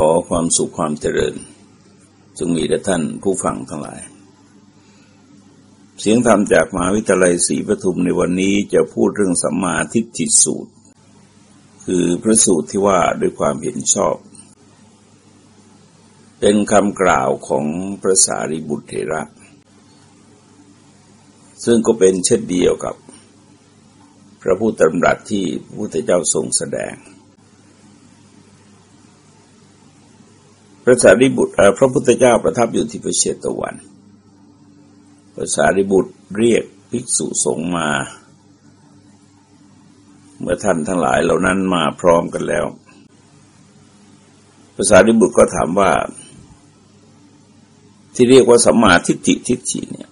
ขอความสุขความเจริญจงมีแด่ท่านผู้ฟังทั้งหลาย เสียงธรรมจากมหาวิทยาลัยศรีปทุมในวันนี้จะพูดเรื่องสัมมาทิฏฐิสูตร คือพระสูตรที่ว่าด้วยความเห็นชอบ เป็นคำกล่าวของพระสารีบุตรเถระ ซึ่งก็เป็นเช่นเดียวกับ พระพุทธธรรมรัตที่พระพุทธเจ้าทรงแสดง พระสารีบุตรพระพุทธเจ้าประทับอยู่ที่พระเชตวัน พระสารีบุตรเรียกภิกษุสงฆ์มา เมื่อท่านทั้งหลายเหล่านั้นมาพร้อมกันแล้วภาษาริบุตรก็ถามว่า ที่เรียกว่าสัมมาทิฏฐิทิฏฐิเนี่ย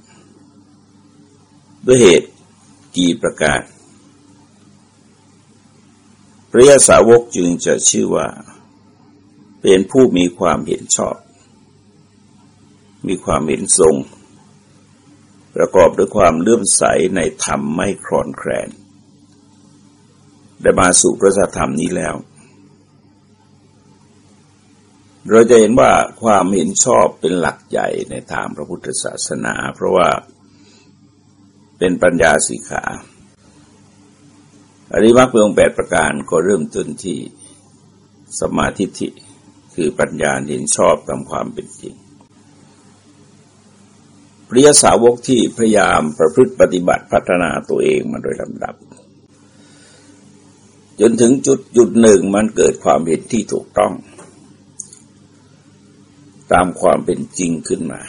ด้วยเหตุกี่ประการพระยาสาวกจึงจะชื่อว่า เป็นผู้มีความเห็นชอบ มีความเห็นทรง ประกอบด้วยความเลื่อมใสในธรรมไม่คลอนแคลน ได้มาสู่พระธรรมนี้แล้ว เราจะเห็นว่าความเห็นชอบเป็นหลักใหญ่ในทางพระพุทธศาสนา เพราะว่าเป็นปัญญาสิขาอริมักเพื่องแปดประการก็เริ่มต้นที่สมาธิิ คือปัญญาเห็นชอบตามความเป็นจริงปริยสาวกที่พยายามประพฤติปฏิบัติพัฒนาตัวเองมาโดยลำดับ จนถึงจุดจุดหนึ่งมันเกิดความเห็นที่ถูกต้อง ตามความเป็นจริงขึ้นมา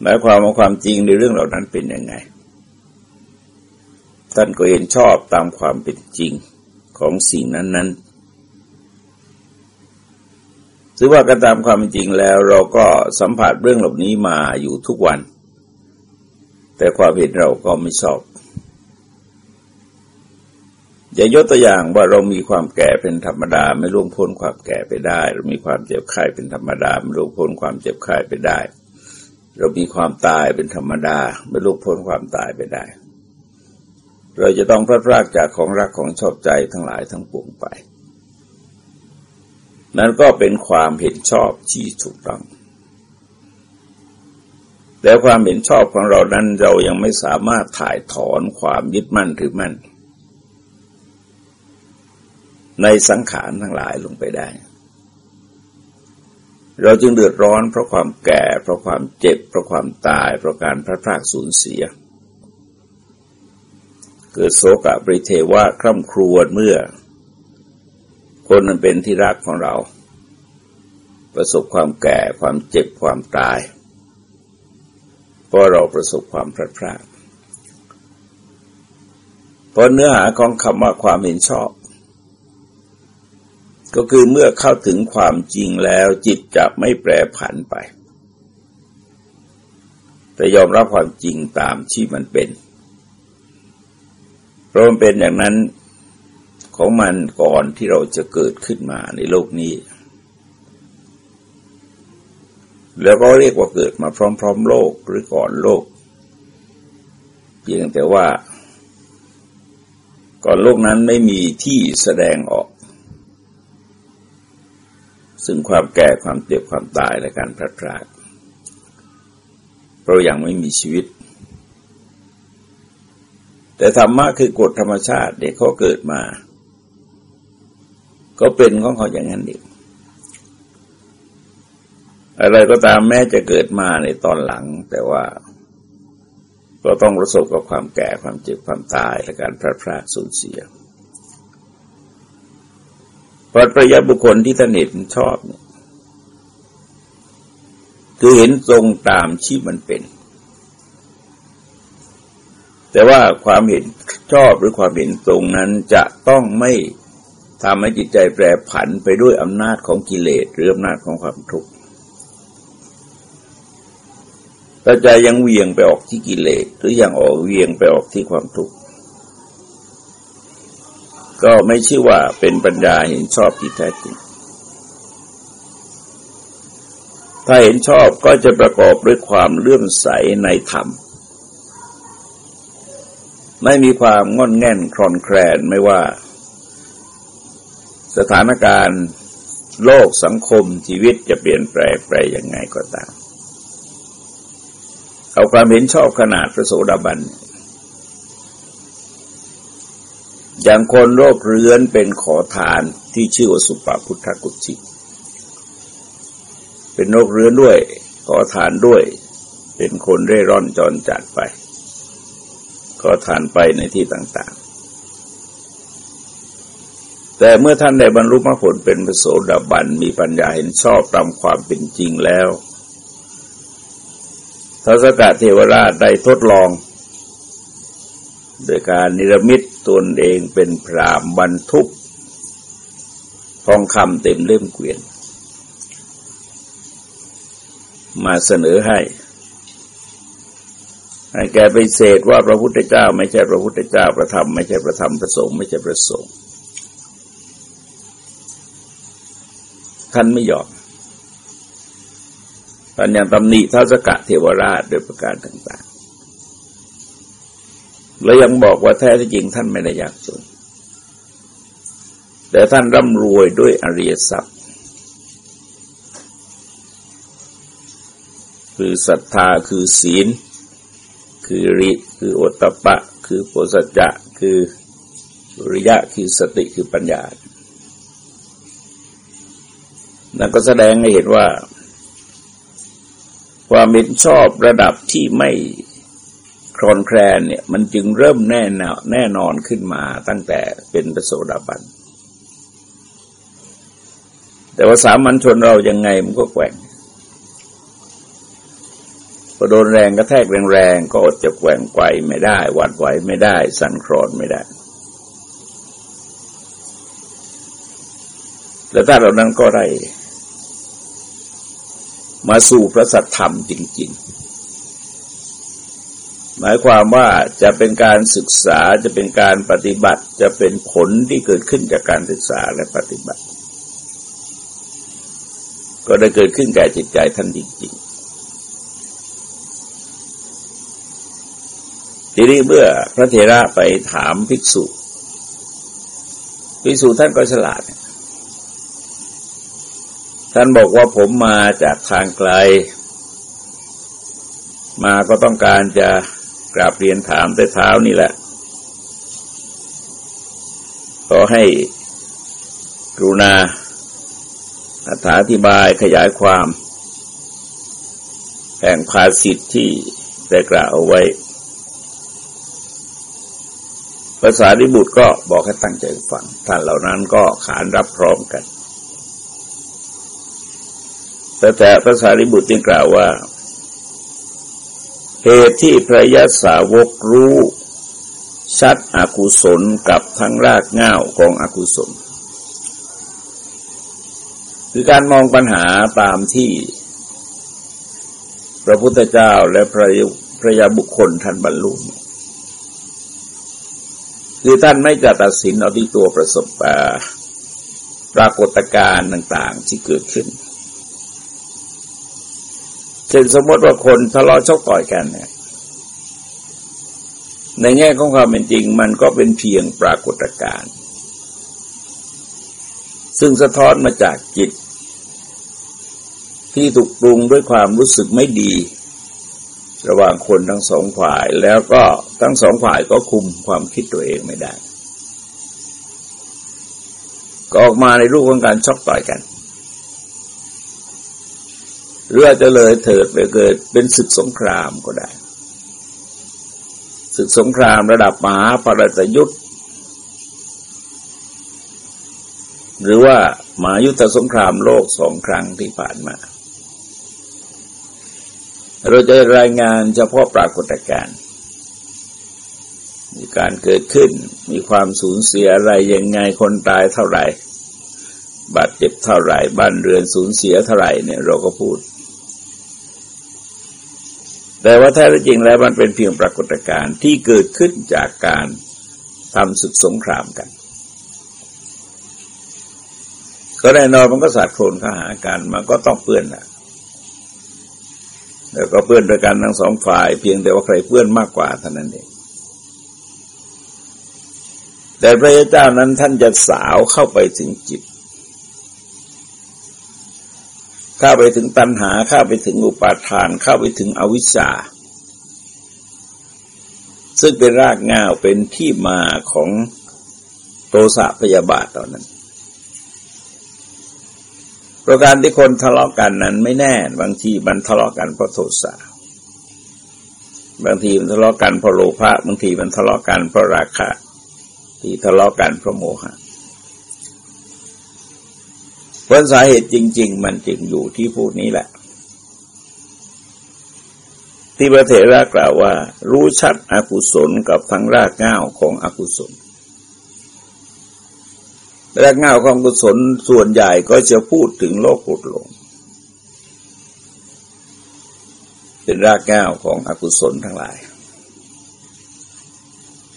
หมายความว่าความจริงในเรื่องเหล่านั้นเป็นยังไง ท่านก็เห็นชอบตามความเป็นจริงของสิ่งนั้น ๆ ถือว่ากันตามความจริงแล้ว เราก็สัมผัสเรื่องเหล่านี้มาอยู่ทุกวัน แต่ความเห็นเราก็ไม่ชอบอย่ายกตัวอย่างว่าเรามีความแก่เป็นธรรมดา ไม่ล่วงพ้นความแก่ไปได้ เรามีความเจ็บไข้เป็นธรรมดา ไม่ล่วงพ้นความเจ็บไข้ไปได้ เรามีความตายเป็นธรรมดา ไม่ล่วงพ้นความตายไปได้ เราจะต้องพลาดพลาดจากของรักของชอบใจทั้งหลายทั้งปวงไป นั้นก็เป็นความเห็นชอบที่ถูกต้องแต่ความเห็นชอบของเรานั้นเรายังไม่สามารถถ่ายถอนความยึดมั่นถือมั่น ในสังขารทั้งหลายลงไปได้ เราจึงเดือดร้อนเพราะความแก่ เพราะความเจ็บ เพราะความตาย เพราะการพลาดพลาดสูญเสีย เกิดโศกะปริเทวะคร่ำครวญเมื่อ คนนั้นเป็นที่รักของเรา ประสบความแก่ความเจ็บความตาย เพราะเราประสบความพลาดพลาดเพราะเนื้อหาของคำว่าความเห็นชอบ ก็คือเมื่อเข้าถึงความจริงแล้วจิตจะไม่แปรผันไป แต่ยอมรับความจริงตามที่มันเป็นเพราะมันเป็นอย่างนั้น ของมันก่อนที่เราจะเกิดขึ้นมาในโลกนี้ แล้วก็เรียกว่าเกิดมาพร้อม ๆ โลกหรือก่อนโลก เพียงแต่ว่า ก่อนโลกนั้นไม่มีที่แสดงออก ซึ่งความแก่ความเจ็บความตายและการพลัดพรากเพราะยังไม่มีชีวิตแต่ธรรมะคือกฎธรรมชาติเด็กเขาเกิดมา ก็เป็นของเขาอย่างนั้นเองอะไรก็ตามแม้จะเกิดมาในตอนหลัง แต่ว่า ก็ต้องประสบกับความแก่ความเจ็บความตายและการพลาดพลาดสูญเสียพอประยับุคคลที่ท่านเห็นชอบเนี่ยคือเห็นตรงตามที่มันเป็น แต่ว่าความเห็นชอบหรือความเห็นตรงนั้นจะต้องไม่ ทำให้จิตใจแปรผันไปด้วยอำนาจของกิเลสหรืออำนาจของความทุกข์ถ้าใจยังเวียงไปออกที่กิเลสหรือยังออกเวียงไปออกที่ความทุกข์ก็ไม่ชื่อว่าเป็นปัญญาเห็นชอบที่แท้จริง ถ้าเห็นชอบก็จะประกอบด้วยความเลื่อมใสในธรรม ไม่มีความงอนแง่นคลอนแคลนไม่ว่า สถานการณ์โลกสังคมชีวิตจะเปลี่ยนแปลงไปยังไงก็ตาม เอาความเห็นชอบขนาดพระโสดาบัน อย่างคนโรคเรื้อนเป็นขอทานที่ชื่อว่าสุปาพุทธกุจิเป็นโรคเรื้อนด้วย ขอทานด้วย เป็นคนเร่ร่อนจรจัดไป ขอทานไปในที่ต่าง แต่เมื่อท่านได้บรรลุมรรคผลเป็นพระโสดาบันมีปัญญาเห็นชอบตามความเป็นจริงแล้วทศกะเทวราชได้ทดลอง โดยการนิรมิตตนเองเป็นพรามบรรทุกทองคำเต็มเล่มเกวียน มาเสนอให้ให้แกไปเสดว่าพระพุทธเจ้า ไม่ใช่พระพุทธเจ้าประธรรมไม่ใช่ประธรรมประสงค์ไม่ใช่ประสงค์ ท่านไม่ยอมท่านยังตำหนิท้าสกะเทวราชโดยประการต่าง ๆ แล้วยังบอกว่าแท้ที่จริงท่านไม่ได้ยากจน แต่ท่านร่ำรวยด้วยอริยทรัพย์ คือศรัทธาคือศีล คือริคือโอตตะปะ คือโพสัจจะ คือริยะคือสติคือปัญญา นั่นก็แสดงให้เห็นว่า ความเห็นชอบระดับที่ไม่คลอนแคลนเนี่ย มันจึงเริ่มแน่นแน่นอนขึ้นมาตั้งแต่เป็นประโสดาบัน แต่ว่าสามัญชนเรายังไงมันก็แกว่งพอโดนแรงกระแทกแรงๆก็อดจะแกว่งไกวไม่ได้หวัดไหวไม่ได้ สั่นคลอนไม่ได้แล้วถ้าเรานั้นก็ได้ มาสู่พระสัทธรรมจริง ๆ หมายความว่าจะเป็นการศึกษาจะเป็นการปฏิบัติจะเป็นผลที่เกิดขึ้นจากการศึกษาและปฏิบัติ ก็ได้เกิดขึ้นแก่จิตใจท่านจริง ๆทีนี้เมื่อพระเถระไปถามภิกษุ ภิกษุท่านก็ฉลาด ท่านบอกว่าผมมาจากทางไกล มาก็ต้องการจะกราบเรียนถามแต่เท้านี่แหละ ขอให้กรุณาอธิบายขยายความ แห่งภาสิทธิ์ที่ได้กล่าวเอาไว้ภาษาดิบุตรก็บอกให้ตั้งใจฟังท่านเหล่านั้นก็ขานรับพร้อมกัน แต่แต่ภาษาริบุตรจึงกล่าวว่า เหตุที่พระยศสาวกรู้ชัดอกุศลกับทั้งรากง่าวของอกุศล คือการมองปัญหาตามที่ พระพุทธเจ้าและพระพระยาบุคคลท่านบรรลุคือท่านไม่จะตัดสินเอาที่ตัวประสบปรากฏการณ์ต่าง ๆ ที่เกิดขึ้น เช่นสมมติว่าคนทะเลาะชกต่อยกันเนี่ย ในแง่ของความเป็นจริง มันก็เป็นเพียงปรากฏการณ์ซึ่งสะท้อนมาจากจิต ที่ถูกปรุงด้วยความรู้สึกไม่ดี ระหว่างคนทั้งสองฝ่ายแล้วก็ทั้งสองฝ่ายก็คุมความคิดตัวเองไม่ได้ ก็ออกมาในรูปของการชกต่อยกัน หรืออาจจะเลยเถิดไปเกิดเป็นศึกสงครามก็ได้ศึกสงครามระดับมหาปรตยุทธ์หรือว่ามายุทธสงครามโลกสองครั้งที่ผ่านมา เราจะรายงานเฉพาะปรากฏการณ์มีการเกิดขึ้นมีความสูญเสียอะไรยังไงคนตายเท่าไหร่ บาดเจ็บเท่าไหร่ บ้านเรือนสูญเสียเท่าไหร่เนี่ยเราก็พูด แต่ว่าแท้จริงแล้วมันเป็นเพียงปรากฏการณ์ที่เกิดขึ้นจากการทำศึกสงครามกัน ก็แน่นอนมันก็สาดโคลนข้าหากันมันก็ต้องเปื้อนนะแล้วก็เปื้อนโดยกันทั้งสองฝ่าย เพียงแต่ว่าใครเปื้อนมากกว่าเท่านั้นเองแต่พระเจ้านั้นท่านจะสาวเข้าไปถึงจิต เข้าไปถึงตัณหาเข้าไปถึงอุปาทาน เข้าไปถึงอวิชชา ซึ่งเป็นรากง่าวเป็นที่มาของโทสะพยาบาทตอนนั้น ประการที่คนทะเลาะกันนั้นไม่แน่ บางทีมันทะเลาะกันเพราะโทสะบางทีมันทะเลาะกันเพราะโลภะบางทีมันทะเลาะกันเพราะราคะ ที่ทะเลาะกันเพราะโมหะ เพราะสาเหตุจริง ๆ มันจึงอยู่ที่พูดนี้แหละ ที่พระเถระกล่าวว่า รู้ชัดอกุศลกับทั้งรากง่าวของอกุศลรากง่าวของกุศลส่วนใหญ่ก็จะพูดถึงโลกปุดลงเป็นรากง่าวของอกุศลทั้งหลาย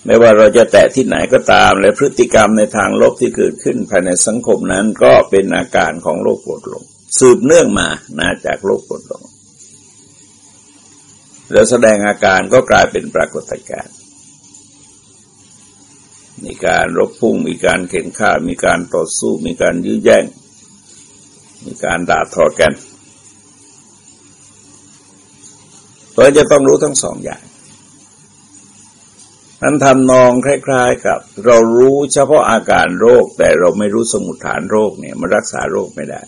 ไม่ว่าเราจะแตะที่ไหนก็ตาม และพฤติกรรมในทางลบที่เกิดขึ้นภายในสังคมนั้นก็เป็นอาการของโลกปวดหลง สืบเนื่องมานาจากโลกปวดหลง แล้วแสดงอาการก็กลายเป็นปรากฏการณ์มีการรบพุ่งมีการเข็นฆ่า มีการต่อสู้มีการยื้อแย่ง มีการด่าทอกันเราจะต้องรู้ทั้งสองอย่าง นั้นทำนองคล้าย ๆ กับ เรารู้เฉพาะอาการโรค แต่เราไม่รู้สมุดฐานโรคเนี่ยมันรักษาโรคไม่ได้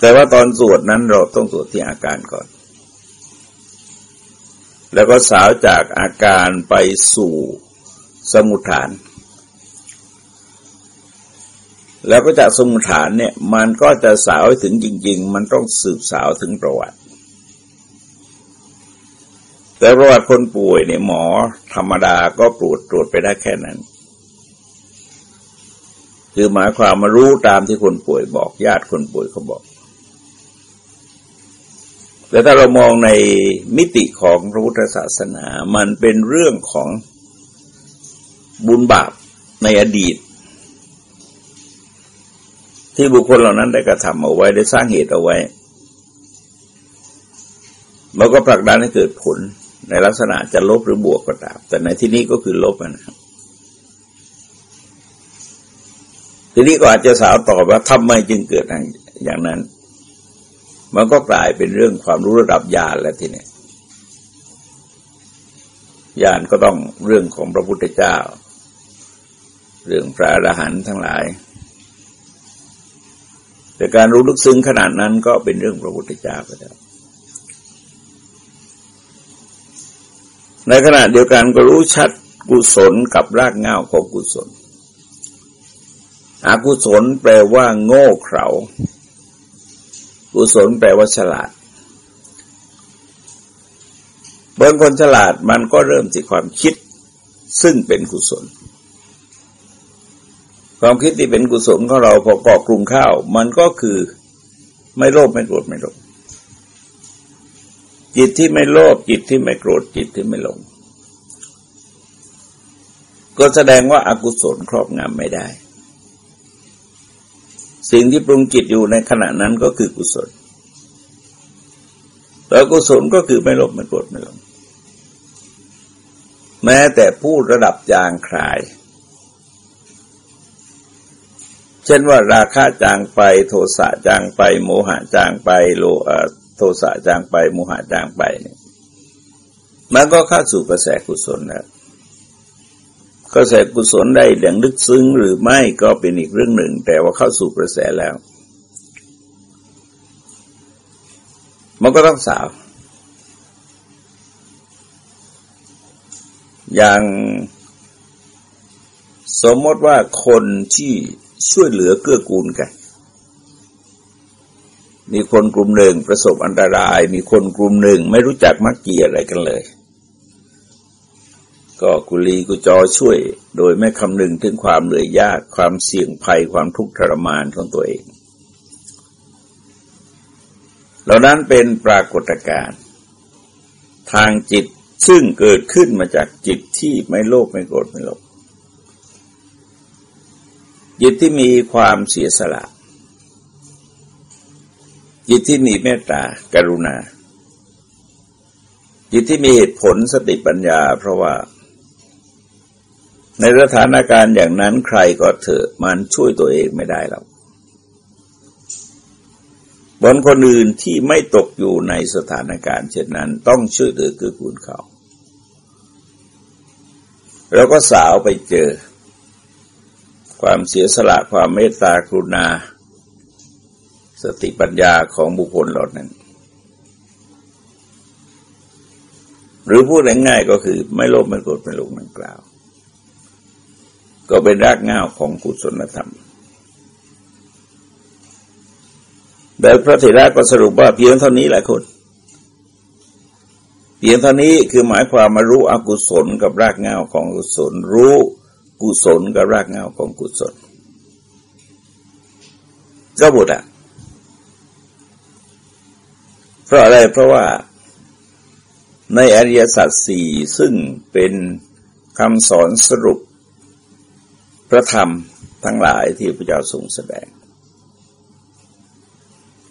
แต่ว่าตอนสวดนั้นเราต้องสวดที่อาการก่อน แล้วก็สาวจากอาการไปสู่สมุทฐาน แล้วก็จากสมุทฐานเนี่ย มันก็จะสาวถึงจริง ๆ มันต้องสืบสาวถึงประวัติ แต่ประวัติคนป่วยเนี่ยหมอธรรมดาก็ตรวจตรวจไปได้แค่นั้น คือหมายความมารู้ตามที่คนป่วยบอก ญาติคนป่วยเขาบอก แต่ถ้าเรามองในมิติของพระพุทธศาสนา มันเป็นเรื่องของบุญบาปในอดีต ที่บุคคลเหล่านั้นได้กระทำเอาไว้ได้สร้างเหตุเอาไว้เราก็ผลักดันให้เกิดผล ในลักษณะจะลบหรือบวกก็ตาม แต่ในที่นี้ก็คือลบนะครับทีนี้ก็อาจจะสาวต่อว่าทำไมจึงเกิดอย่างนั้น มันก็กลายเป็นเรื่องความรู้ระดับญาณแล้วทีนี้ญาณก็ต้องเรื่องของพระพุทธเจ้า เรื่องพระอรหันต์ทั้งหลาย แต่การรู้ลึกซึ้งขนาดนั้นก็เป็นเรื่องพระพุทธเจ้าไปแล้ว ในขณะเดียวกันก็รู้ชัดกุศลกับรากเง้าของกุศล อกุศลแปลว่า โง่เขลากุศลแปลว่าฉลาดเบางคนฉลาดมันก็เริ่มจากความคิดซึ่งเป็นกุศล ความคิดที่เป็นกุศลของเราพอก่อกลุ่มข้าว มันก็คือไม่โลภไม่โกรธไม่หลง จิตที่ไม่โลภจิตที่ไม่โกรธจิตที่ไม่หลง ก็แสดงว่าอากุศลครอบงำไม่ได้ สิ่งที่ปรุงจิตอยู่ในขณะนั้นก็คือกุศลแล้วกุศลก็คือไม่ลบไม่โกรธไม่หลง แม้แต่ผู้ระดับจางคลาย เช่นว่าราคาจางไป โทสะจางไป โมหะจางไปโลโท สะจางไปโมหะจางไปเนี่ยมันก็เข้าสู่กระแสกุศลแล้วกระแสกุศลได้อย่างลึกซึ้งหรือไม่ก็เป็นอีกเรื่องหนึ่ง แต่ว่าเข้าสู่กระแสแล้ว มันก็ต้องสาว อย่างสมมติว่าคนที่ช่วยเหลือเกื้อกูลกัน มีคนกลุ่มหนึ่งประสบอันตราย มีคนกลุ่มหนึ่งไม่รู้จักมักเกียอะไรกันเลย ก็กุลีกุจอช่วย โดยไม่คำนึงถึงความเหนื่อยยากความเสี่ยงภัยความทุกข์ทรมานของตัวเอง เหล่านั้นเป็นปรากฏการณ์ทางจิตซึ่งเกิดขึ้นมาจากจิตที่ไม่โลภไม่โกรธไม่หลงจิตที่มีความเสียสละ จิตที่มีเมตตากรุณา จิตที่มีเหตุผลสติปัญญา เพราะว่า ในสถานการณ์อย่างนั้นใครก็เถอะมันช่วยตัวเองไม่ได้หรอกบนคนอื่นที่ไม่ตกอยู่ในสถานการณ์เช่นนั้น ต้องช่วยเหลือเกื้อกูลเขาเราก็สาวไปเจอ ความเสียสละความเมตตากรุณา สติปัญญาของบุคคลเหล่านั้น หรือพูดง่ายๆก็คือไม่โลภไม่โกรธไม่หลงนั่งกล่าว ก็เป็นรากง่าของกุศลธรรมแต่พระเถระก็สรุปว่าเพียงเท่านี้แหละคนเพียงเท่านี้คือหมายความมารู้อกุศลกับรากเงาของกุศล รู้กุศลกับรากเงาของกุศลก็หมดอะเพ ราะอะไรเพราะว่าในอริยสัจสี่ซึ่งเป็นคำสอนสรุป พระธรรมทั้งหลายที่พระเจ้าทรงแสดง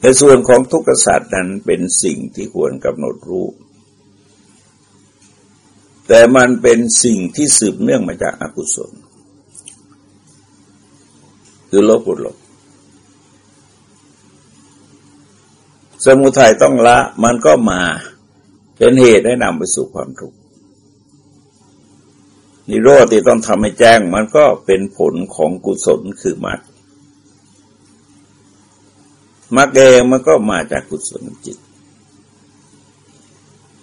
ในส่วนของทุกขศาสตร์นั้นเป็นสิ่งที่ควรกำหนดรู้ แต่มันเป็นสิ่งที่สืบเนื่องมาจากอากุศล คือลบบุลบ สมุทัยต้องละมันก็มาเป็นเหตุให้นำไปสู่ความทุกข์นิโรธที่ต้องทำให้แจ้งมันก็เป็นผลของกุศลคือมรรคมรรคเองมันก็มาจากกุศลจิต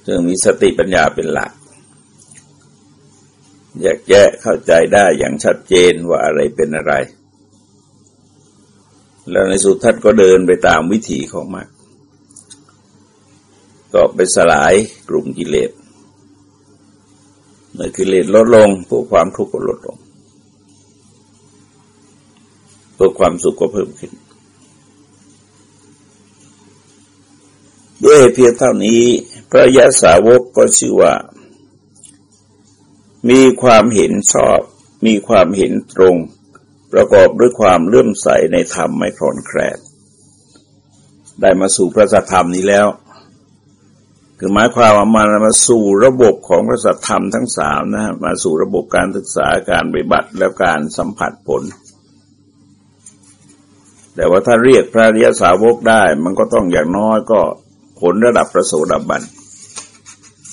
ซึ่งมีสติปัญญาเป็นหลักแยกแยะเข้าใจได้อย่างชัดเจนว่าอะไรเป็นอะไร แล้วในสุดท่านก็เดินไปตามวิถีของมรรค ก็ไปสลายกลุ่มกิเลสเมื่อกิเลสลดลงพวกความทุกข์ก็ลดลงพวกความสุขก็เพิ่มขึ้น ด้วยเพียงเท่านี้ พระยาสาวกก็ชื่อว่า มีความเห็นชอบ มีความเห็นตรง ประกอบด้วยความเลื่อมใสในธรรมไม่คลอนแคลนได้มาสู่พระธรรมนี้แล้ว คือหมายความว่ามันมาสู่ระบบของพระสัทธรรมทั้งสามนะมาสู่ระบบการศึกษาการปฏิบัติแล้วการสัมผัสผล แต่ว่าถ้าเรียกพระริยสาวกได้ มันก็ต้องอย่างน้อยก็ผลระดับประโสดาบัน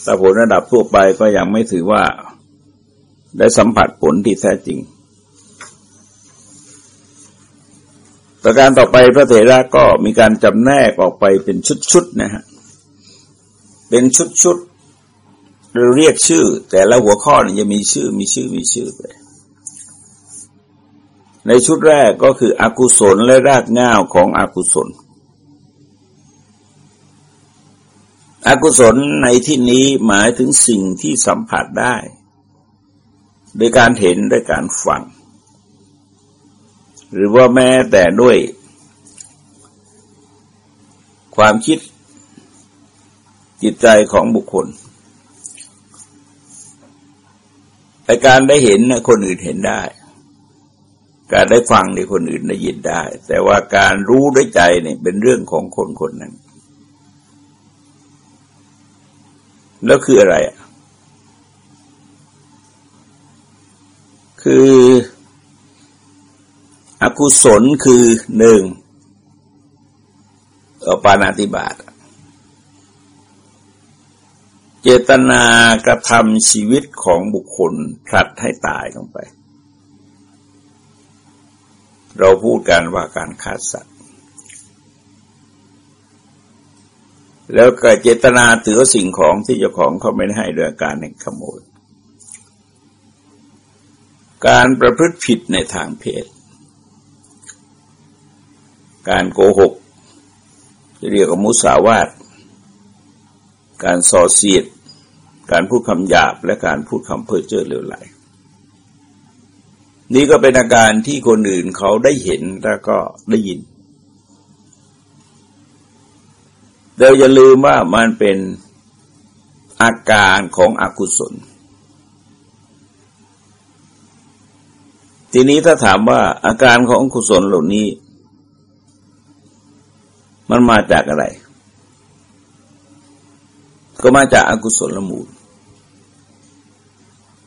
แต่ผลระดับทั่วไปก็ยังไม่ถือว่าได้สัมผัสผลที่แท้จริงประการต่อไปพระเถระก็มีการจำแนกออกไปเป็นชุดๆนะฮะ เป็นชุดๆหรือเรียกชื่อ แต่ละหัวข้อเนี่ยจะมีชื่อมีชื่อมีชื่อไปในชุดแรกก็คืออกุศลและรากง่าวของอกุศล อกุศลในที่นี้หมายถึงสิ่งที่สัมผัสได้ โดยการเห็นด้วยการฟัง หรือว่าแม้แต่ด้วย ความคิด จิตใจของบุคคลแต่การได้เห็นคนอื่นเห็นได้ การได้ฟังในคนอื่นได้ยินได้ แต่ว่าการรู้ด้วยใจเนี่ยเป็นเรื่องของคนคนนั้น แล้วคืออะไร คืออกุศลคือหนึ่งปานาติบาต เจตนากระทำชีวิตของบุคคลพลัดให้ตายลงไป เราพูดกันว่าการฆ่าสัตว์ แล้วก็เจตนาถือสิ่งของที่เจ้าของเขาไม่ได้ให้โดยการแห่งขโมย การประพฤติผิดในทางเพศ การโกหก จะเรียกว่ามุสาวาทการส่อเสียด การพูดคำหยาบและการพูดคำเพ้อเจ้อเลวไหล นี่ก็เป็นอาการที่คนอื่นเขาได้เห็นแล้วก็ได้ยินเราอย่าลืมว่ามันเป็นอาการของอกุศล ทีนี้ถ้าถามว่าอาการของอกุศลเหล่านี้ มันมาจากอะไร ก็มาจากอากุศลละมูล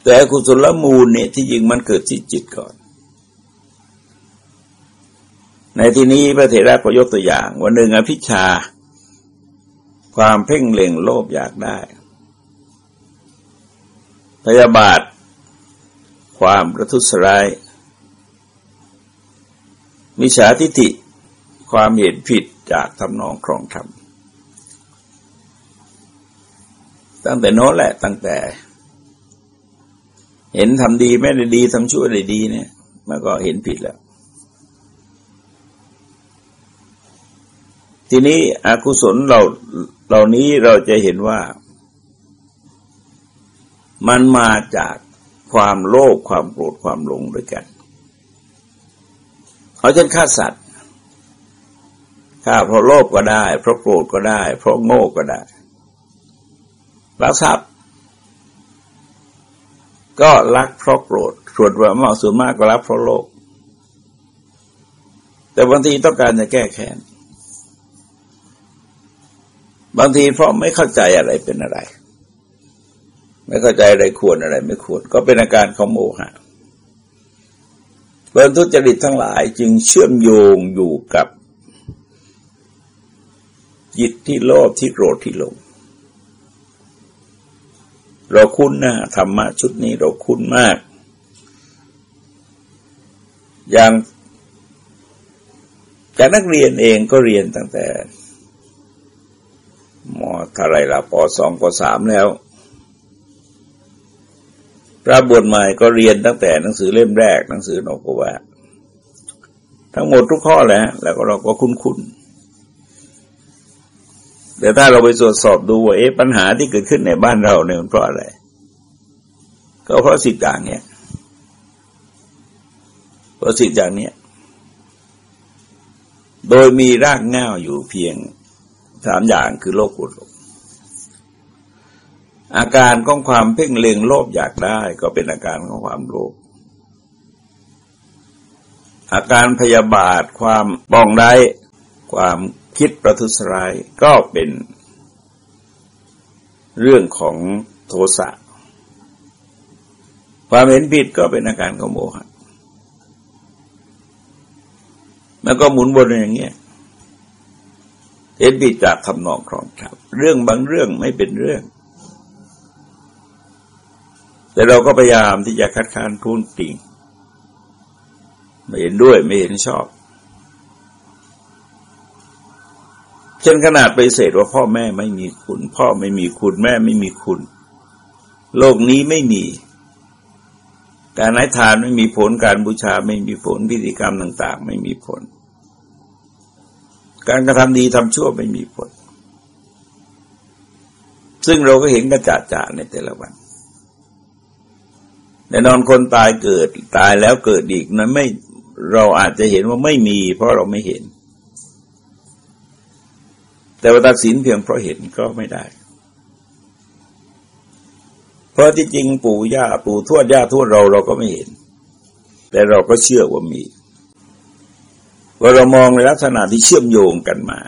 แต่กุศลมูลเนี่ยที่จริงมันเกิดที่จิตก่อน ในที่นี้พระเถระก็ยกตัวอย่างวันหนึ่งอภิชา ความเพ่งเล็งโลภอยากได้ พยาบาท ความประทุษร้าย มิจฉาทิฏฐิความเห็นผิดจากทำนองครองธรรมตั้งแต่โน้นแหละตั้งแต่ เห็นทำดีไม่ได้ดีทำชั่วได้ดีเนี่ย มันก็เห็นผิดแล้ว ทีนี้อกุศลเราเหล่านี้เราจะเห็นว่า มันมาจากความโลภความโกรธความหลงด้วยกันเขาเช่นฆ่าสัตว์ฆ่าเพราะโลภก็ได้ เพราะโกรธก็ได้ เพราะโง่ก็ได้ลักทรัพย์ ก็รักเพราะโกรธส่วนว่ามาส่วนมากก็รักเพราะโลภแต่บางทีต้องการจะแก้แค้นบางทีเพราะไม่เข้าใจอะไรเป็นอะไร ไม่เข้าใจอะไรควรอะไร ไม่ควร ก็เป็นอาการของโมหะเพื่อทุจริตทั้งหลายจึงเชื่อมโยงอยู่กับจิตที่โลภที่โกรธที่หลง เราคุ้นนะธรรมะชุดนี้เราคุ้นมาก อย่างจากนักเรียนเองก็เรียนตั้งแต่มอทารละปสองปสามแล้ว พระบวชใหม่ก็เรียนตั้งแต่หนังสือเล่มแรกหนังสือนกว่า ทั้งหมดทุกข้อแหละแล้วก็เราก็คุ้นๆ แต่ถ้าเราไปตรวจสอบดูว่าเอ๊ะปัญหาที่เกิดขึ้นในบ้านเราเนี่ยมันเพราะอะไร ก็เพราะสิ่งต่างเนี่ยเพราะสิ่งอย่างเนี้ยโดยมีรากง่าอยู่เพียงสามอย่างคือโลภโกรธอาการของความเพ่งเล็งโลภอยากได้ ก็เป็นอาการของความโลภอาการพยาบาทความบองได้ความ คิดประทุษร้ายก็เป็นเรื่องของโทสะ ความเห็นผิดก็เป็นอาการของโมหะ แล้วก็หมุนวนอย่างเงี้ย เห็นผิดจากทำนองครองธรรมเรื่องบางเรื่องไม่เป็นเรื่อง แต่เราก็พยายามที่จะคัดค้านทุนติ่งไม่เห็นด้วยไม่เห็นชอบ เช่นขนาดไปเสดว่าพ่อแม่ไม่มีคุณ พ่อไม่มีคุณแม่ไม่มีคุณ โลกนี้ไม่มี การให้ทานไม่มีผลการบูชาไม่มีผลพิธีกรรมต่าง ๆ ไม่มีผล การกระทำดีทำชั่วไม่มีผล ซึ่งเราก็เห็นกระจาดจ่าในแต่ละวันแน่นอนคนตายเกิดตายแล้วเกิดอีกนั้นไม่เราอาจจะเห็นว่าไม่มี เพราะเราไม่เห็น แต่ว่าตัดสินเพียงเพราะเห็นก็ไม่ได้ เพราะที่จริงปู่ย่าปู่ทวดย่าทวดเราเราก็ไม่เห็น แต่เราก็เชื่อว่ามี ว่าเรามองในลักษณะที่เชื่อมโยงกันมา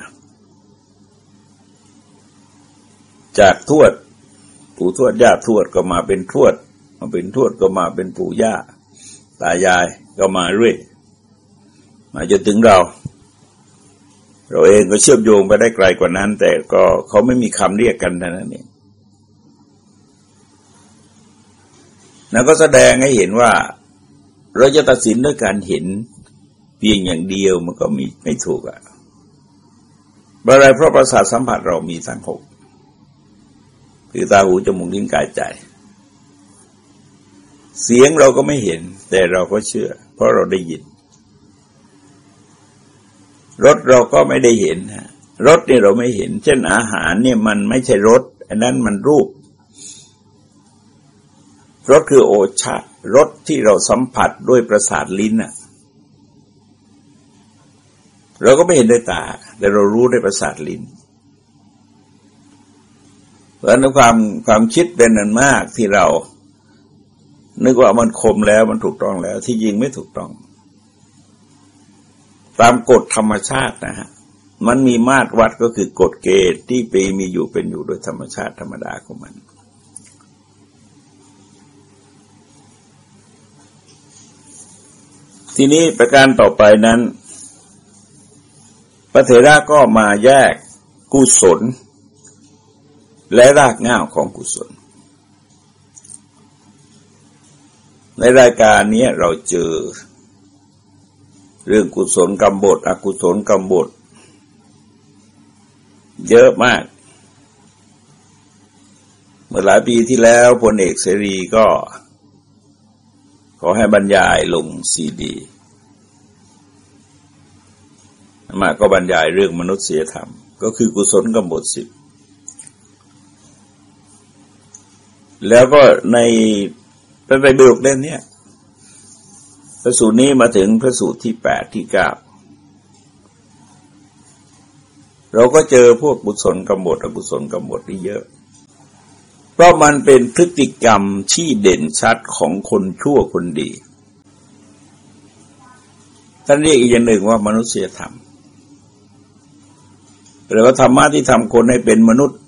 จากทวด ปู่ทวดย่าทวดก็มาเป็นทวด มาเป็นทวดก็มาเป็นปู่ย่าตายายก็มาเรื่อยมาจนถึงเรา เราเองก็เชื่อมโยงไปได้ไกลกว่านั้น แต่ก็เขาไม่มีคำเรียกกันนั่นเองนั่นก็แสดงให้เห็นว่า เราจะตัดสินด้วยการเห็น เพียงอย่างเดียวมันก็มีไม่ถูกอะ่ะอะไรเพราะประสาทสัมผัสเรามีทั้งหกคือตาหูจมูกลิ้นกายใจ เสียงเราก็ไม่เห็น แต่เราก็เชื่อ เพราะเราได้ยิน รถเราก็ไม่ได้เห็นรถเนี่ยเราไม่เห็น เช่นอาหารเนี่ยมันไม่ใช่รสอันนั้นมันรูปรสคือโอชะรสที่เราสัมผัสด้วยประสาทลิ้นน่ะ เราก็ไม่เห็นด้วยตา แต่เรารู้ด้วยประสาทลิ้นเพราะนั้นความความคิดเป็นนันมากที่เรา นึกว่ามันคมแล้วมันถูกต้องแล้ว ที่จริงไม่ถูกต้อง ตามกฎธรรมชาตินะฮะมันมีมาตรวัดก็คือกฎเกณฑ์ที่ปีมีอยู่เป็นอยู่โดยธรรมชาติธรรมดาของมัน ทีนี้ประการต่อไปนั้น พระเถระก็มาแยกกุศล และรากง่าวของกุศล ในรายการนี้เราเจอ เรื่องกุศลกรรมบท อกุศลกรรมบท เยอะมาก เมื่อหลายปีที่แล้วพลเอกเสรีก็ ขอให้บรรยายลงซีดีมาก็บรรยายเรื่องมนุษยธรรม ก็คือกุศลกำบทสิบแล้วก็ในพระไตรปิฎกเล่มนี้ พระสูตรนี้มาถึงพระสูตรที่แปดที่เก้าเราก็เจอพวกกุศลกำบทอกุศลกำบทนี่เยอะ เพราะมันเป็นพฤติกรรมที่เด่นชัดของคนชั่วคนดีท่านเรียกอีกอย่างหนึ่งว่ามนุษยธรรมหรือว่าธรรมะที่ทำคนให้เป็นมนุษย์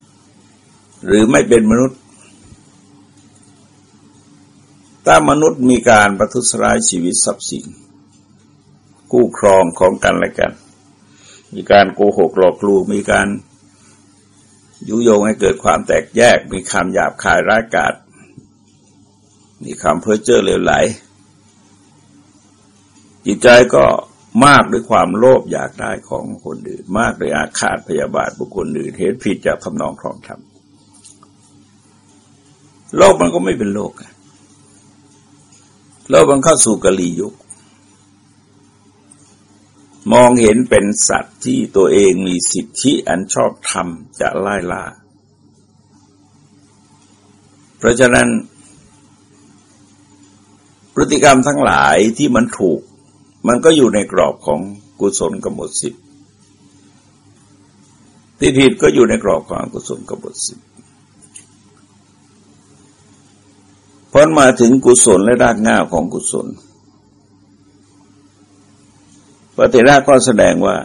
หรือไม่เป็นมนุษย์ ถ้ามนุษย์มีการประทุษร้ายชีวิตทรัพย์สินกู้ครองของกันและกัน มีการโกหกหลอกลวงมีการยุยงให้เกิดความแตกแยก มีคำหยาบคายร้ายกาจมีคำเพ้อเจ้อเลวไหล จิตใจก็มากด้วยความโลภอยากได้ของคนอื่น มากด้วยอาฆาตพยาบาทบุคคลอื่นเหตุผิดจากทำนองครองธรรมโลกมันก็ไม่เป็นโลก โลกมันเข้าสู่กะลียุค มองเห็นเป็นสัตว์ที่ตัวเองมีสิทธิอันชอบธรรมจะไล่ล่า เพราะฉะนั้น พฤติกรรมทั้งหลายที่มันถูก มันก็อยู่ในกรอบของกุศลกบฏสิบที่ผิดก็อยู่ในกรอบของกุศลกบฏสิบ พอมาถึงกุศลและรากง่าของกุศลปฏิราก็แสดงว่า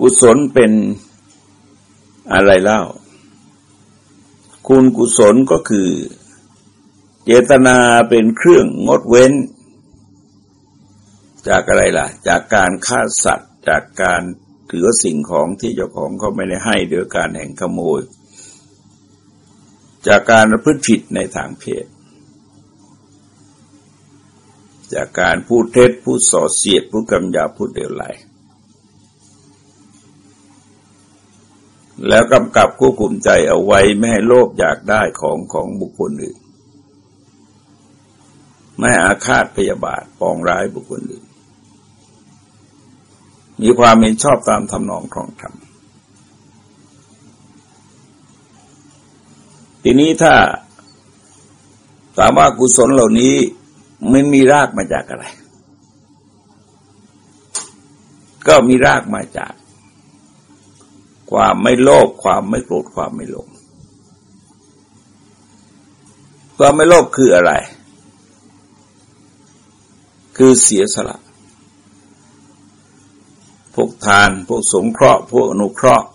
กุศลเป็นอะไรเล่า คุณกุศลก็คือ เจตนาเป็นเครื่องงดเว้น จากอะไรล่ะ จากการฆ่าสัตว์ จากการถือสิ่งของที่เจ้าของเขาไม่ได้ให้โดยการแห่งขโมย จากการประพฤติผิดในทางเพศ จากการพูดเท็จพูดส่อเสียดพูดกำยาพูดเดือดไหล แล้วกำกับควบคุมใจเอาไว้ไม่ให้โลภอยากได้ของของบุคคลอื่น ไม่อาฆาตพยาบาทปองร้ายบุคคลอื่น มีความเห็นชอบตามทำนองครองธรรม ทีนี้ถ้าถามว่ากุศลเหล่านี้มันมีรากมาจากอะไร ก็มีรากมาจาก ความไม่โลภความไม่โกรธความไม่หลงความไม่โลภคืออะไร คือเสียสละ พวกทาน พวกสงเคราะห์ พวกอนุเคราะห์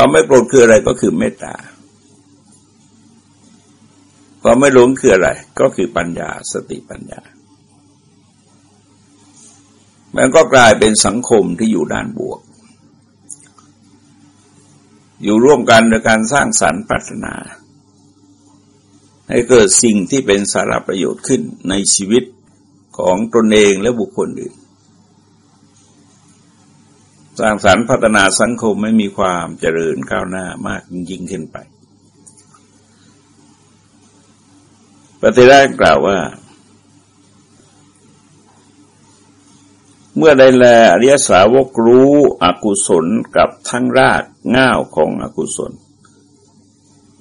ความไม่โกรธคืออะไรก็คือเมตตา ความไม่หลงคืออะไร ก็คือปัญญาสติปัญญา มันก็กลายเป็นสังคมที่อยู่ด้านบวก อยู่ร่วมกันโดยการสร้างสรรค์พัฒนา ให้เกิดสิ่งที่เป็นสาระประโยชน์ขึ้นในชีวิตของตนเองและบุคคลอื่น สร้างสรรค์พัฒนาสังคมไม่มีความเจริญก้าวหน้ามากยิ่งขึ้นไปปฏิแรกกล่าวว่า เมื่อได้แลอริยสาวกรู้อกุศลกับทั้งรากง่าวของอกุศล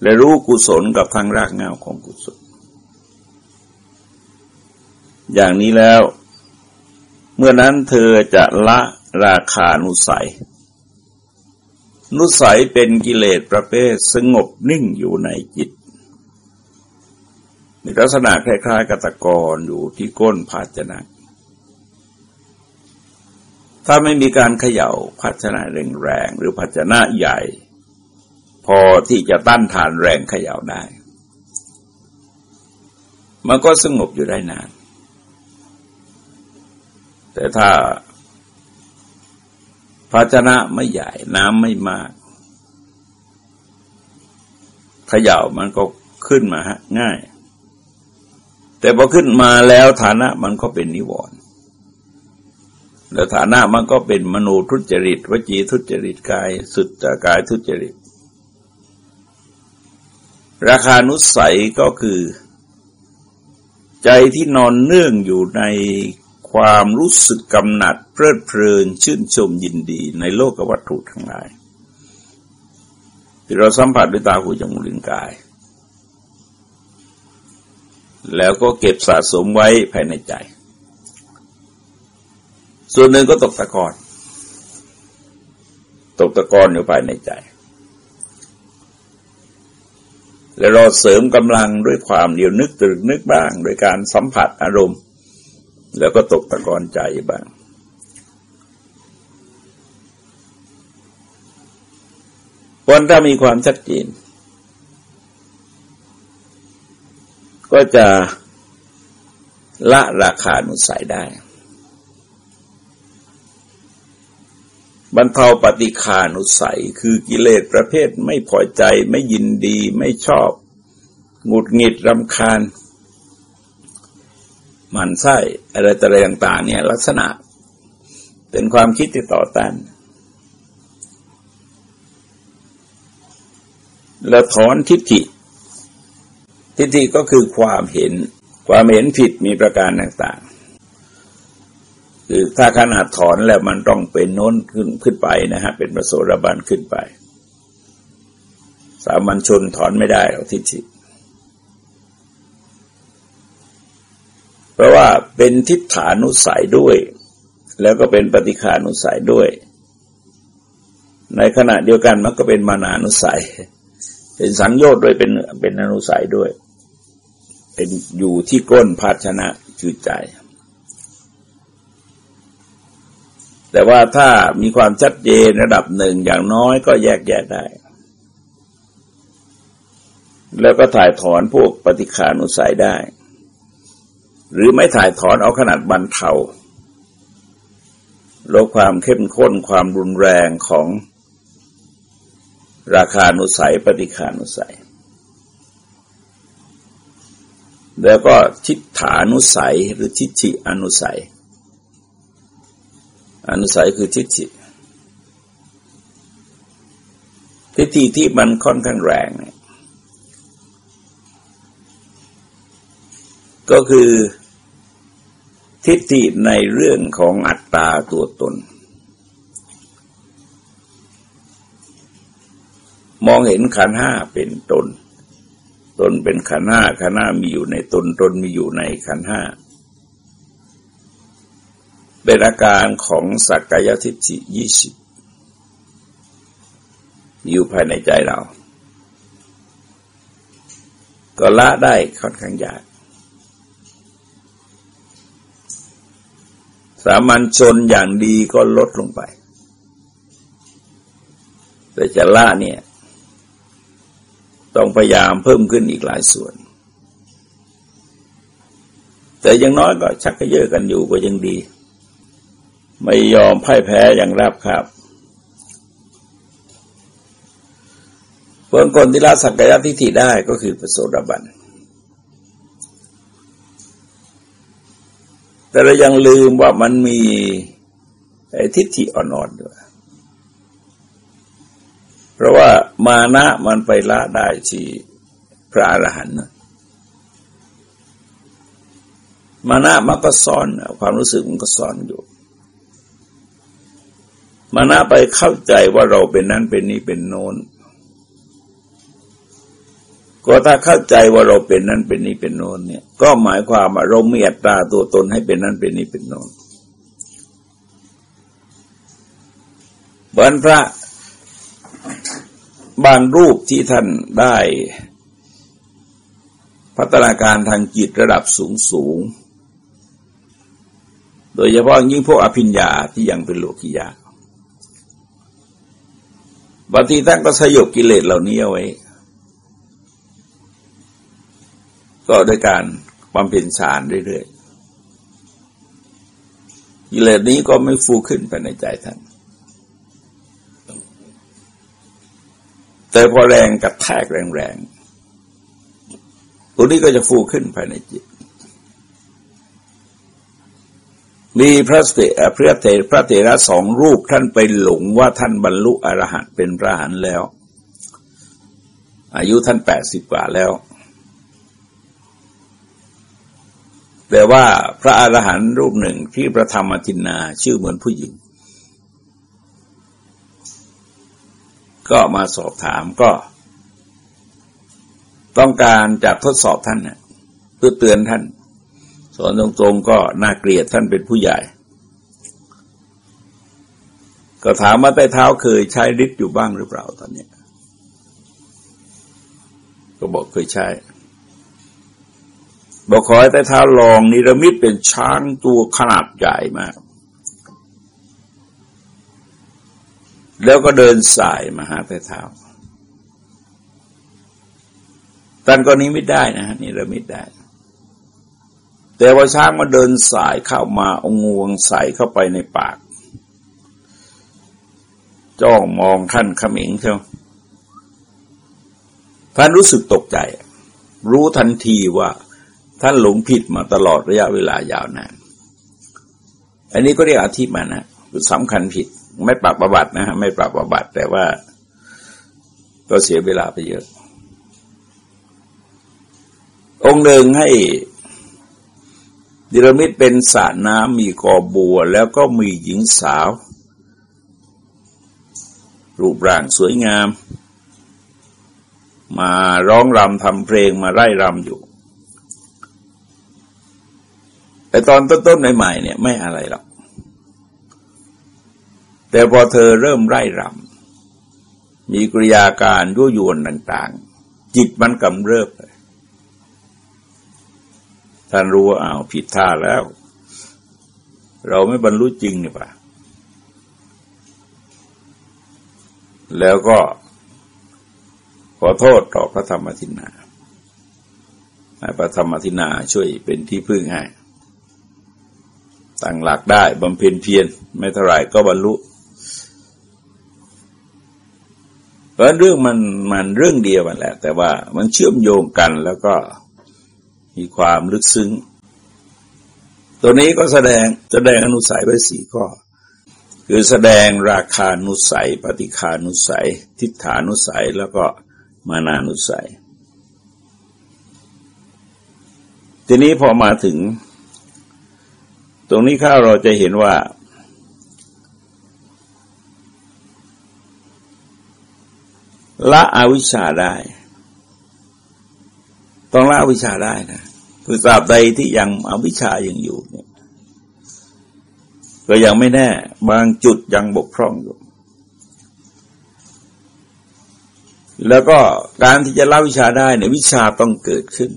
และรู้กุศลกับทางรากเงาของกุศล อย่างนี้แล้ว เมื่อนั้นเธอจะละ ราคานุสัย นุสัยเป็นกิเลสประเภทสงบนิ่งอยู่ในจิตมีลักษณะคล้ายๆกตะกรอยู่ที่ก้นภาชนะ ถ้าไม่มีการเขย่าภาชนะแรงๆหรือภาชนะใหญ่ พอที่จะต้านทานแรงเขย่าได้ มันก็สงบอยู่ได้นาน แต่ถ้า ภาชนะไม่ใหญ่น้ำไม่มากเขย่ามันก็ขึ้นมาฮะง่าย แต่พอขึ้นมาแล้วฐานะมันก็เป็นนิวรณ์แล้วฐานะมันก็เป็นมโนทุจริตวจีทุจริตกายสุดกายทุจริต ราคานุสัยก็คือ ใจที่นอนเนื่องอยู่ใน ความรู้สึกกำหนัดเพลิดเพลินชื่นชมยินดีในโลกวัตถุทั้งหลายที่เราสัมผัสด้วยตาหูจมูกลิ้นกาย แล้วก็เก็บสะสมไว้ภายในใจ ส่วนหนึ่งก็ตกตะกอน ตกตะกอนอยู่ภายในใจ แล้วเราเสริมกำลังด้วยความเดียวนึกตรึกนึกบ้าง โดยการสัมผัสอารมณ์ แล้วก็ตกตะกอนใจบ้างวันถ้ามีความชัดเจนก็จะละราคาหนุสัยได้ บรรเทาปฏิคานุสัยคือกิเลสประเภทไม่พอใจไม่ยินดีไม่ชอบ หงุดหงิดรำคาญ มันไส้อะไรต่างๆ เนี่ย ลักษณะเป็นความคิดที่ต่อต้านแล้วถอนทิฏฐิ ทิฏฐิก็คือความเห็น ความเห็นผิดมีประการต่างๆ คือถ้าขนาดถอนแล้วมันต้องเป็นโน้นขึ้นขึ้นไปนะฮะ เป็นประโสรบันขึ้นไป สามัญชนถอนไม่ได้เอาทิฏฐิ เพราะว่าเป็นทิฏฐานุสัยด้วย แล้วก็เป็นปฏิคานุสัยด้วย ในขณะเดียวกันมันก็เป็นมานานุสัย เป็นสังโยชน์ด้วยเป็นเป็นอนุสัยด้วย เป็นอยู่ที่ก้นภาชนะคือใจ แต่ว่าถ้ามีความชัดเจนระดับหนึ่งอย่างน้อยก็แยกแยะได้แล้วก็ถ่ายถอนพวกปฏิขานุสัยได้ หรือไม่ถ่ายถอนเอาขนาดบรรเทาลดความเข้มข้นความรุนแรงของราคานุสัย ปฏิคานุสัย แล้วก็ทิฏฐานุสัยหรือทิฏฐิอนุสัย อนุสัยคือทิฏฐิทิฏฐิที่มันค่อนข้างแรงเนี่ย ก็คือทิฏฐิในเรื่องของอัตตาตัวตน มองเห็นขันห้าเป็นตน ตนเป็นขันห้าขันห้ามีอยู่ในตนตนมีอยู่ในขันห้าเป็นอาการของสักกายทิฏฐิยี่สิบอยู่ภายในใจเรา ก็ละได้ค่อนข้างยาก สามัญชนอย่างดีก็ลดลงไป แต่จะละเนี่ย ต้องพยายามเพิ่มขึ้นอีกหลายส่วน แต่ยังน้อยก็ชักกระเยอะกันอยู่ก็ยังดี ไม่ยอมพ่ายแพ้อย่างราบครับเพื่อนคนที่ละสักกายทิฏฐิได้ก็คือประโสดาบัน แต่เรายังลืมว่ามันมีทิฏฐิอ่อนๆด้วย เพราะว่ามานะมันไปละได้ที่พระอรหันต์มานะมันก็ซ่อนความรู้สึกมันก็ซ่อนอยู่ มานะไปเข้าใจว่าเราเป็นนั้นเป็นนี้เป็นโน้น ก็ถ้าเข้าใจว่าเราเป็นนั้นเป็นนี้เป็นโน้นเนี่ย ก็หมายความว่าเราเมียตราตัวตนให้เป็นนั้นเป็นนี้เป็นโน้นบรรพระบางรูปที่ท่านได้พัฒนาการทางจิตระดับสูงสูง โดยเฉพาะยิ่งพวกอภิญญาที่ยังเป็นโลกิยาบางทีท่านก็สยบกิเลสเหล่านี้เอาไว้ ก็โดยการบำเพ็ญฌานเรื่อยๆกิเลสนี้ก็ไม่ฟูขึ้นไปในใจท่าน แต่พอแรงกระแทกแรงๆตัวนี้ก็จะฟูขึ้นภายในจิต มีพระเถระพระเถระพระเถระสองรูปท่านไปหลงว่าท่านบรรลุอรหันต์เป็นพระหันแล้ว อายุท่านแปดสิบกว่าแล้ว แต่ว่าพระอรหันต์รูปหนึ่งที่ประธรรมทินนาชื่อเหมือนผู้หญิง ก็มาสอบถามก็ ต้องการจะทดสอบท่านเพื่อเตือนท่าน สอนตรงๆก็น่าเกลียดท่านเป็นผู้ใหญ่ ก็ถามว่าใต้เท้าเคยใช้ฤทธิ์อยู่บ้างหรือเปล่าตอนนี้ก็บอกเคยใช้ บอกขอให้ใต้เท้าลองนิรมิตเป็นช้างตัวขนาดใหญ่มาก แล้วก็เดินสายมาหาใต้เท้าตันก็นี้ไม่ได้นะฮะนิรมิตได้ แต่ว่าช้างมาเดินสายเข้ามาเอางวงใส่เข้าไปในปาก จ้องมองท่านขมิงเชียวท่านรู้สึกตกใจ รู้ทันทีว่า ท่านหลงผิดมาตลอดระยะเวลายาวนาน อันนี้ก็เรียกอธิมานะคือสำคัญผิด ไม่ปรับประบัตินะฮะไม่ปรับประบัติ แต่ว่าก็เสียเวลาไปเยอะ องค์หนึ่งให้ดิรมิตเป็นสระน้ำมีกอบัว แล้วก็มีหญิงสาว รูปร่างสวยงาม มาร้องรำทำเพลงมาไร่รำอยู่ แต่ตอนต้นๆใหม่ๆเนี่ยไม่อะไรหรอก แต่พอเธอเริ่มไร่รำมีกริยาการยั่วยวนต่างๆ จิตมันกำเริบท่านรู้ว่าอ้าวผิดท่าแล้ว เราไม่บรรลุจริงนี่ปะแล้วก็ขอโทษต่อพระธรรมทินาพระธรรมทินาช่วยเป็นที่พึ่งให้ ตั้งหลักได้บำเพ็ญเพียรไม่เท่าไรก็บรรลุเพราะเรื่องมันมันเรื่องเดียวมันแหละ แต่ว่ามันเชื่อมโยงกันแล้วก็มีความลึกซึ้ง ตัวนี้ก็แสดงแสดงอนุสัยไว้สี่ข้อ คือแสดงราคานุสัย ปฏิคานุสัย ทิฏฐานุสัยแล้วก็มานานุสัย ทีนี้พอมาถึง ตรงนี้ข้าเราจะเห็นว่า ละอวิชชาได้ ต้องละอวิชชาได้นะคือตราบใดที่ยังอวิชชายังอยู่เนี่ยก็ยังไม่แน่ บางจุดยังบกพร่องอยู่ แล้วก็การที่จะละวิชาได้เนี่ยวิชาต้องเกิดขึ้น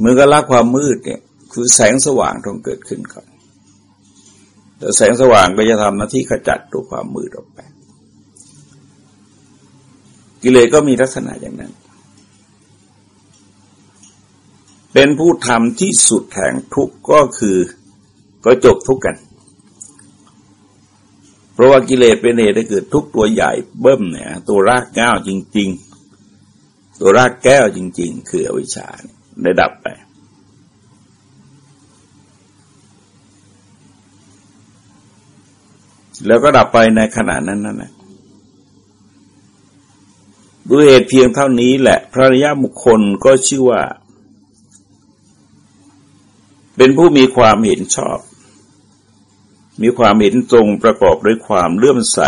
เมื่อก็ละความมืดเนี่ย คือแสงสว่างต้องเกิดขึ้นก่อน แต่แสงสว่างก็จะทำหน้าที่ขจัดตัวความมืดออกไป กิเลสก็มีลักษณะอย่างนั้น เป็นผู้ทำที่สุดแห่งทุกข์ก็คือก็จบทุกข์กัน เพราะว่ากิเลสเป็นเหตุให้เกิดทุกตัวใหญ่เบิ้มเนี่ย ตัวรากแก้วจริง ๆ ตัวรากแก้วจริง ๆ คืออวิชชาได้ดับไป แล้วก็ดับไปในขณะนั้นนั่นแหละด้วยเหตุเพียงเท่านี้แหละ พระริยมุคคลก็ชื่อว่า เป็นผู้มีความเห็นชอบ มีความเห็นตรงประกอบด้วยความเลื่อมใส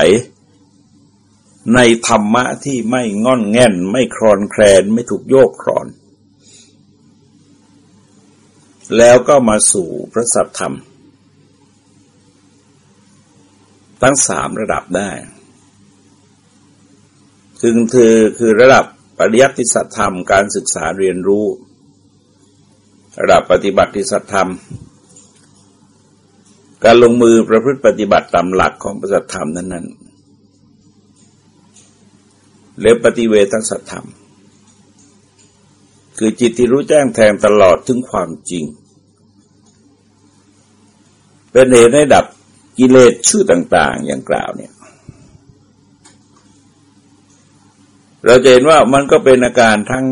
ในธรรมะที่ไม่งอนแง่น ไม่คลอนแคลนไม่ถูกโยกคลอน แล้วก็มาสู่พระสัทธรรม ทั้งสามระดับได้ถึงคือคือระดับปริยัติสัตธรรมการศึกษาเรียนรู้ ระดับปฏิบัติสัตธรรม การลงมือประพฤติปฏิบัติตามหลักของปฏิสัตธรรมนั้นๆเรียปฏิเวทสัตธรรม คือจิตที่รู้แจ้งแทงตลอดถึงความจริง เป็นเหตุให้ดับ กิเลสชื่อต่าง ๆ อย่างกล่าวเนี่ย เราจะเห็นว่ามันก็เป็นอาการทั้ง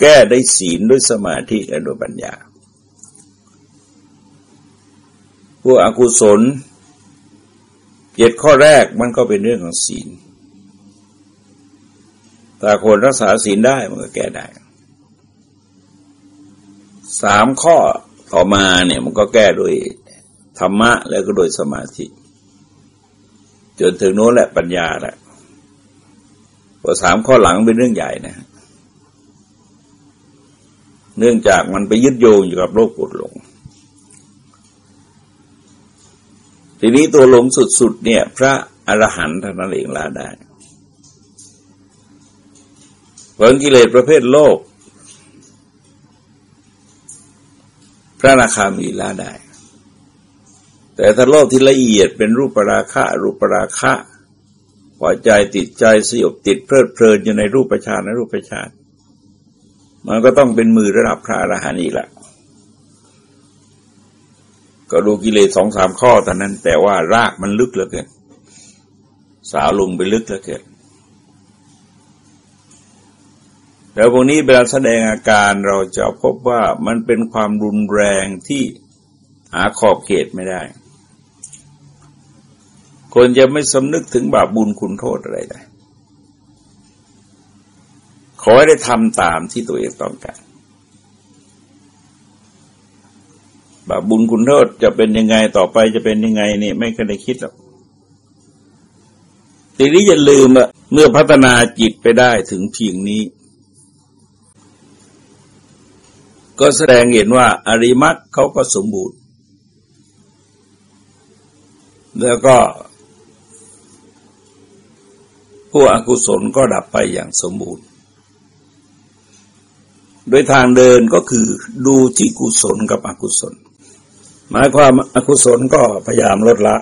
แก้ได้ศีลด้วยสมาธิและด้วยปัญญาพวกอกุศลเจ็ดข้อแรกมันก็เป็นเรื่องของศีลถ้าคนรักษาศีลได้มันก็แก้ได้ สามข้อต่อมาเนี่ยมันก็แก้โดย ธรรมะแล้วก็โดยสมาธิ จนถึงโน้นแหละปัญญาแหละพอสามข้อหลังเป็นเรื่องใหญ่นะ เนื่องจากมันไปยึดโยงอยู่กับโลกกดหลง ทีนี้ตัวหลงสุดๆเนี่ย พระอรหันต์ท่านั้นเองละได้ผลกิเลสประเภทโลก พระราคามีละได้ แต่ถ้าโลกที่ละเอียดเป็นรูปราคะรูปราคะพอใจติดใจสยบติดเพลิดเพลินอยู่ในรูปประชานในรูปประชานมันก็ต้องเป็นมือระดับพระอรหันต์อีกละก็ดูกิเลสสองสามข้อตอนนั้น แต่ว่ารากมันลึกเหลือเกินสาวลงไปลึกเหลือเกินแล้วพวกนี้เวลาแสดงอาการเราจะพบว่ามันเป็นความรุนแรงที่หาขอบเขตไม่ได้ คนจะไม่สำนึกถึงบาปบุญคุณโทษอะไรได้ขอให้ได้ทำตามที่ตัวเองต้องการบาปบุญคุณโทษจะเป็นยังไงต่อไปจะเป็นยังไงนี่ไม่เคยได้คิดหรอกทีนี้อย่าลืมอะเมื่อพัฒนาจิตไปได้ถึงเพียงนี้ ก็แสดงเห็นว่าอริมักเขาก็สมบูรณ์ แล้วก็ ผู้อกุศลก็ดับไปอย่างสมบูรณ์ โดยทางเดินก็คือดูที่กุศลกับอกุศล หมายความอกุศลก็พยายามลดละ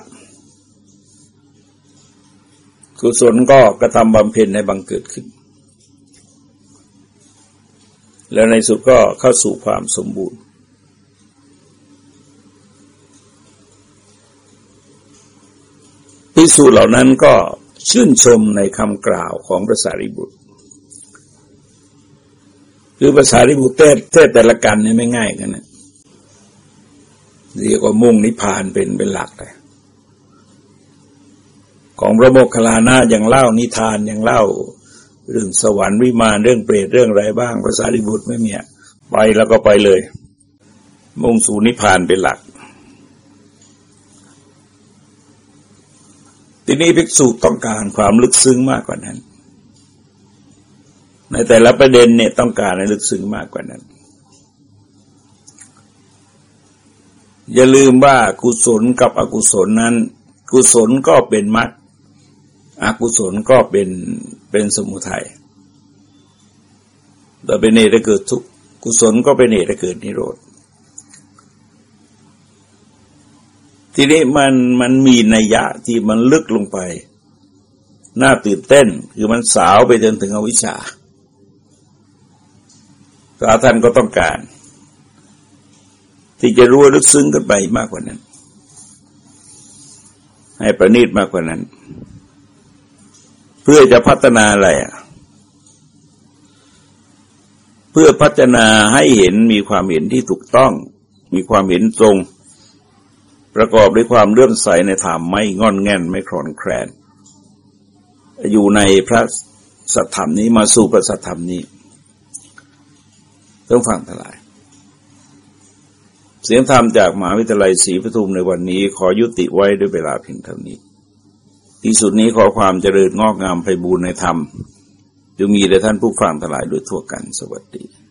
กุศลก็กระทำบำเพ็ญในบังเกิดขึ้น แล้วในสุดก็เข้าสู่ความสมบูรณ์พิสูจน์เหล่านั้นก็ ชื่นชมในคำกล่าวของพระสารีบุตร คือภาษาริบุตรเทศเทศแต่ละกันเนี่ยไม่ง่ายกันนะเรียกว่ามุ่งนิพพานเป็นเป็นหลักเลยของพระโมคคัลลานะอย่างเล่านิทานอย่างเล่า เรื่องสวรรค์วิมานเรื่องเปรตเรื่องอะไรบ้างภาษาริบุตรไม่มีไปแล้วก็ไปเลย มุ่งสู่นิพพานเป็นหลัก ทีนี้ภิกษุต้องการความลึกซึ้งมากกว่านั้น ในแต่ละประเด็นเนี่ยต้องการให้ลึกซึ้งมากกว่านั้น อย่าลืมว่ากุศลกับอกุศลนั้น กุศลก็เป็นมรรคอกุศลก็เป็นเป็นสมุทัยแต่เป็นเหตุเกิดทุกข์กุศลก็เป็นเหตุเกิดนิโรธ ทีนี้มันมันมีนัยยะที่มันลึกลงไป น่าตื่นเต้น คือมันสาวไปจนถึงอวิชชาพระท่านก็ต้องการ ที่จะรู้ลึกซึ้งกันไปมากกว่านั้น ให้ประณีตมากกว่านั้น เพื่อจะพัฒนาอะไรอะเพื่อพัฒนาให้เห็นมีความเห็นที่ถูกต้อง มีความเห็นตรง ประกอบด้วยความเลื่อมใสในธรรมไม่งอนแง่นไม่คลอนแคลน อยู่ในพระสัทธรรมนี้มาสู่พระสัทธรรมนี้ ต้องฟังทลาย เสียงธรรมจากมหาวิทยาลัยศรีปทุมในวันนี้ขอยุติไว้ด้วยเวลาเพียงเท่านี้ ที่สุดนี้ขอความเจริญงอกงามไปบูรณนธรรมจะมีแด่ท่านผู้ฟังทั้งหลายโดยทั่วกันสวัสดี